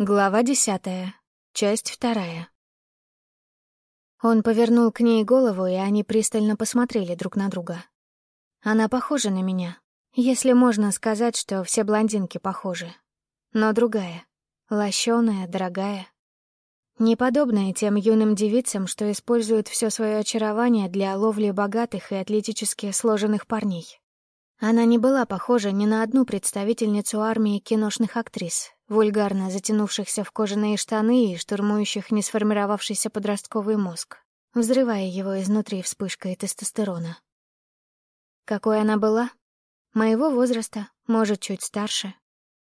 Глава десятая. Часть вторая. Он повернул к ней голову, и они пристально посмотрели друг на друга. Она похожа на меня, если можно сказать, что все блондинки похожи. Но другая, лощеная, дорогая. Неподобная тем юным девицам, что используют все свое очарование для ловли богатых и атлетически сложенных парней. Она не была похожа ни на одну представительницу армии киношных актрис, вульгарно затянувшихся в кожаные штаны и штурмующих несформировавшийся подростковый мозг, взрывая его изнутри вспышкой тестостерона. Какой она была? Моего возраста, может, чуть старше.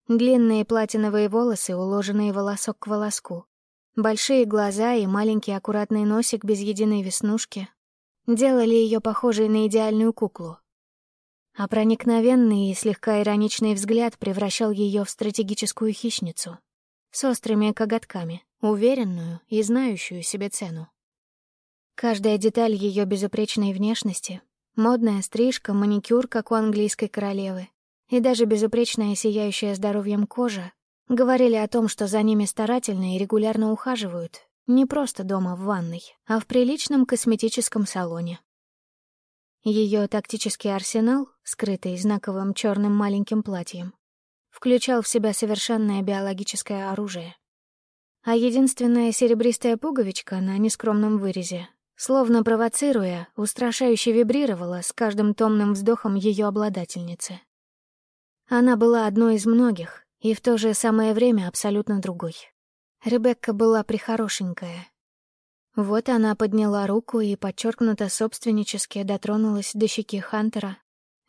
Длинные платиновые волосы, уложенные волосок к волоску. Большие глаза и маленький аккуратный носик без единой веснушки делали ее похожей на идеальную куклу, а проникновенный и слегка ироничный взгляд превращал ее в стратегическую хищницу с острыми коготками, уверенную и знающую себе цену. Каждая деталь ее безупречной внешности — модная стрижка, маникюр, как у английской королевы, и даже безупречная сияющая здоровьем кожа — говорили о том, что за ними старательно и регулярно ухаживают, не просто дома в ванной, а в приличном косметическом салоне, ее тактический арсенал, скрытый знаковым черным маленьким платьем, включал в себя совершенное биологическое оружие. А единственная серебристая пуговичка на нескромном вырезе, словно провоцируя, устрашающе вибрировала с каждым томным вздохом ее обладательницы. Она была одной из многих, и в то же самое время абсолютно другой. Ребекка была прихорошенькая, вот она подняла руку и подчеркнуто собственнически дотронулась до щеки Хантера.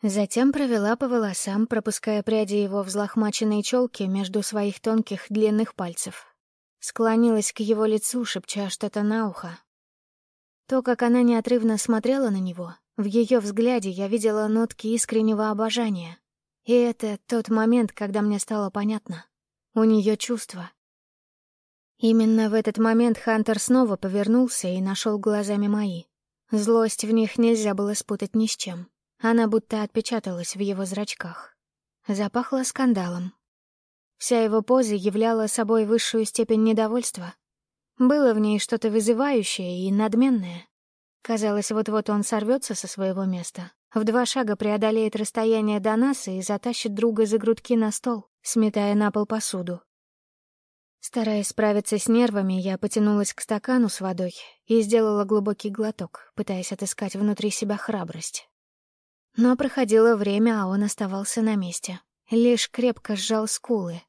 Затем провела по волосам, пропуская пряди его взлохмаченной челки между своих тонких длинных пальцев. Склонилась к его лицу, шепча что-то на ухо. То, как она неотрывно смотрела на него, в ее взгляде я видела нотки искреннего обожания. И это тот момент, когда мне стало понятно. У нее чувства, Именно в этот момент Хантер снова повернулся и нашел глазами мои. Злость в них нельзя было спутать ни с чем. Она будто отпечаталась в его зрачках. Запахло скандалом. Вся его поза являла собой высшую степень недовольства. Было в ней что-то вызывающее и надменное. Казалось, вот-вот он сорвется со своего места, в два шага преодолеет расстояние до нас и затащит друга за грудки на стол, сметая на пол посуду. Стараясь справиться с нервами, я потянулась к стакану с водой и сделала глубокий глоток, пытаясь отыскать внутри себя храбрость. Но проходило время, а он оставался на месте. Лишь крепко сжал скулы.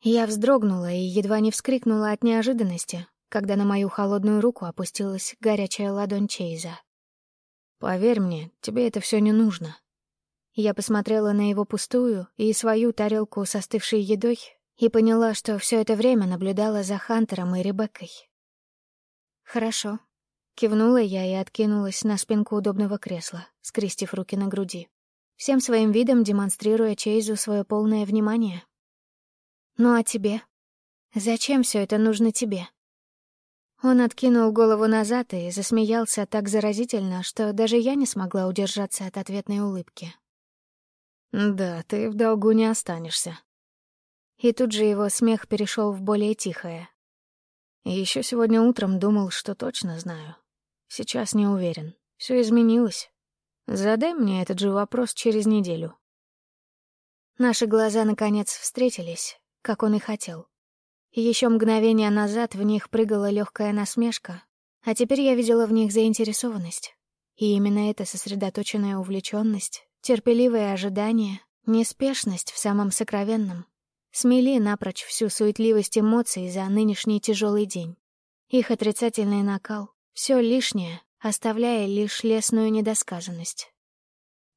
Я вздрогнула и едва не вскрикнула от неожиданности, когда на мою холодную руку опустилась горячая ладонь Чейза. «Поверь мне, тебе это все не нужно». Я посмотрела на его пустую и свою тарелку с остывшей едой и поняла, что все это время наблюдала за Хантером и Ребеккой. «Хорошо», — кивнула я и откинулась на спинку удобного кресла, скрестив руки на груди, всем своим видом демонстрируя Чейзу свое полное внимание. «Ну а тебе? Зачем все это нужно тебе?» Он откинул голову назад и засмеялся так заразительно, что даже я не смогла удержаться от ответной улыбки. «Да, ты в долгу не останешься», и тут же его смех перешел в более тихое. Еще сегодня утром думал, что точно знаю. Сейчас не уверен. Все изменилось. Задай мне этот же вопрос через неделю. Наши глаза, наконец, встретились, как он и хотел. Еще мгновение назад в них прыгала легкая насмешка, а теперь я видела в них заинтересованность. И именно эта сосредоточенная увлеченность, терпеливое ожидание, неспешность в самом сокровенном смели напрочь всю суетливость эмоций за нынешний тяжелый день. Их отрицательный накал, все лишнее, оставляя лишь лесную недосказанность.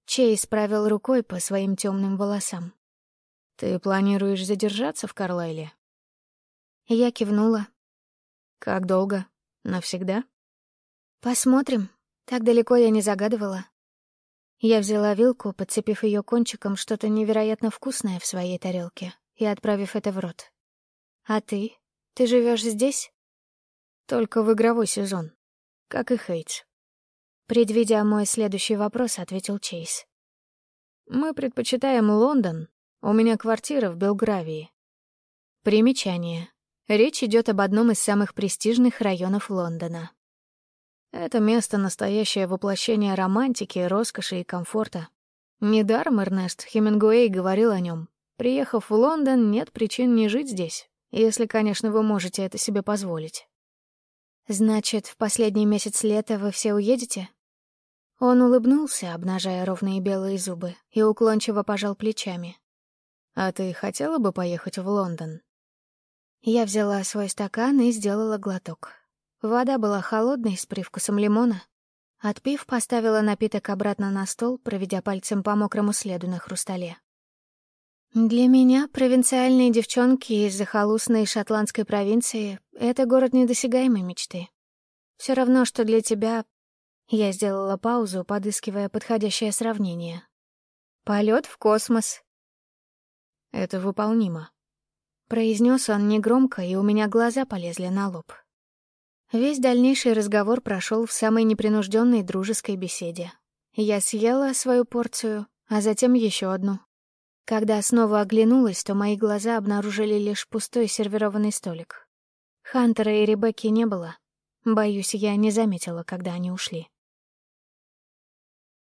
Чей справил рукой по своим темным волосам. «Ты планируешь задержаться в Карлайле?» Я кивнула. «Как долго? Навсегда?» «Посмотрим. Так далеко я не загадывала». Я взяла вилку, подцепив ее кончиком что-то невероятно вкусное в своей тарелке, и отправив это в рот. «А ты? Ты живешь здесь?» «Только в игровой сезон. Как и Хейтс». Предвидя мой следующий вопрос, ответил Чейз. «Мы предпочитаем Лондон. У меня квартира в Белгравии». Примечание. Речь идет об одном из самых престижных районов Лондона. Это место — настоящее воплощение романтики, роскоши и комфорта. Недаром Эрнест Хемингуэй говорил о нем. Приехав в Лондон, нет причин не жить здесь, если, конечно, вы можете это себе позволить. Значит, в последний месяц лета вы все уедете? Он улыбнулся, обнажая ровные белые зубы, и уклончиво пожал плечами. «А ты хотела бы поехать в Лондон?» Я взяла свой стакан и сделала глоток. Вода была холодной, с привкусом лимона. Отпив, поставила напиток обратно на стол, проведя пальцем по мокрому следу на хрустале. Для меня провинциальные девчонки из захолустной шотландской провинции — это город недосягаемой мечты. Все равно, что для тебя я сделала паузу, подыскивая подходящее сравнение. Полет в космос. Это выполнимо. Произнес он негромко, и у меня глаза полезли на лоб. Весь дальнейший разговор прошел в самой непринужденной дружеской беседе. Я съела свою порцию, а затем еще одну. Когда снова оглянулась, то мои глаза обнаружили лишь пустой сервированный столик. Хантера и Ребекки не было. Боюсь, я не заметила, когда они ушли.